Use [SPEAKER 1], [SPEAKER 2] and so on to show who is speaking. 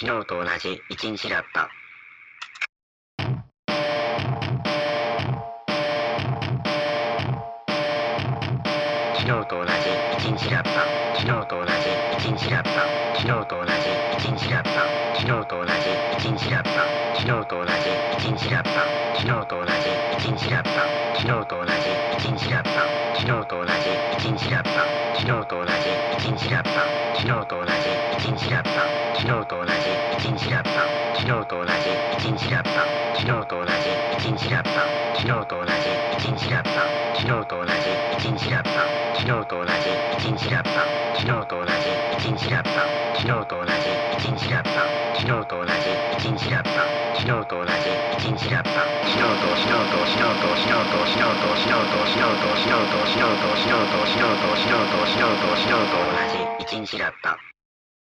[SPEAKER 1] 昨日と同じ一日だった。昨日と同じ一日だった。昨日と同じ一日だった。昨日と同じ一日だった。昨日と同じ一日だった。昨日と同じ一日だった。昨日と同じ一日だった。昨日と同じ一日だった。昨日と同じ一日ラッパ。昨日と同じ。一日ラッパ。昨日と同じ。一日ラッパ。昨日と同じ。一日ラッパ。昨日と同じ。一日ラッパ。昨日と同じ。一日ラッパ。昨日と同じ。一日ラッパ。昨日と同じ。一日ラッパ。昨日と同じ。一日ラッパ。昨日と同じ。一日ラッパ。昨日と同じ。一日ラッパ。昨日と同じ。昨日と同じ一日だった。昨日と昨日と昨日と昨日と昨日と昨日と昨日と昨日と昨日と昨日とと昨日とと昨日同じ1日だった。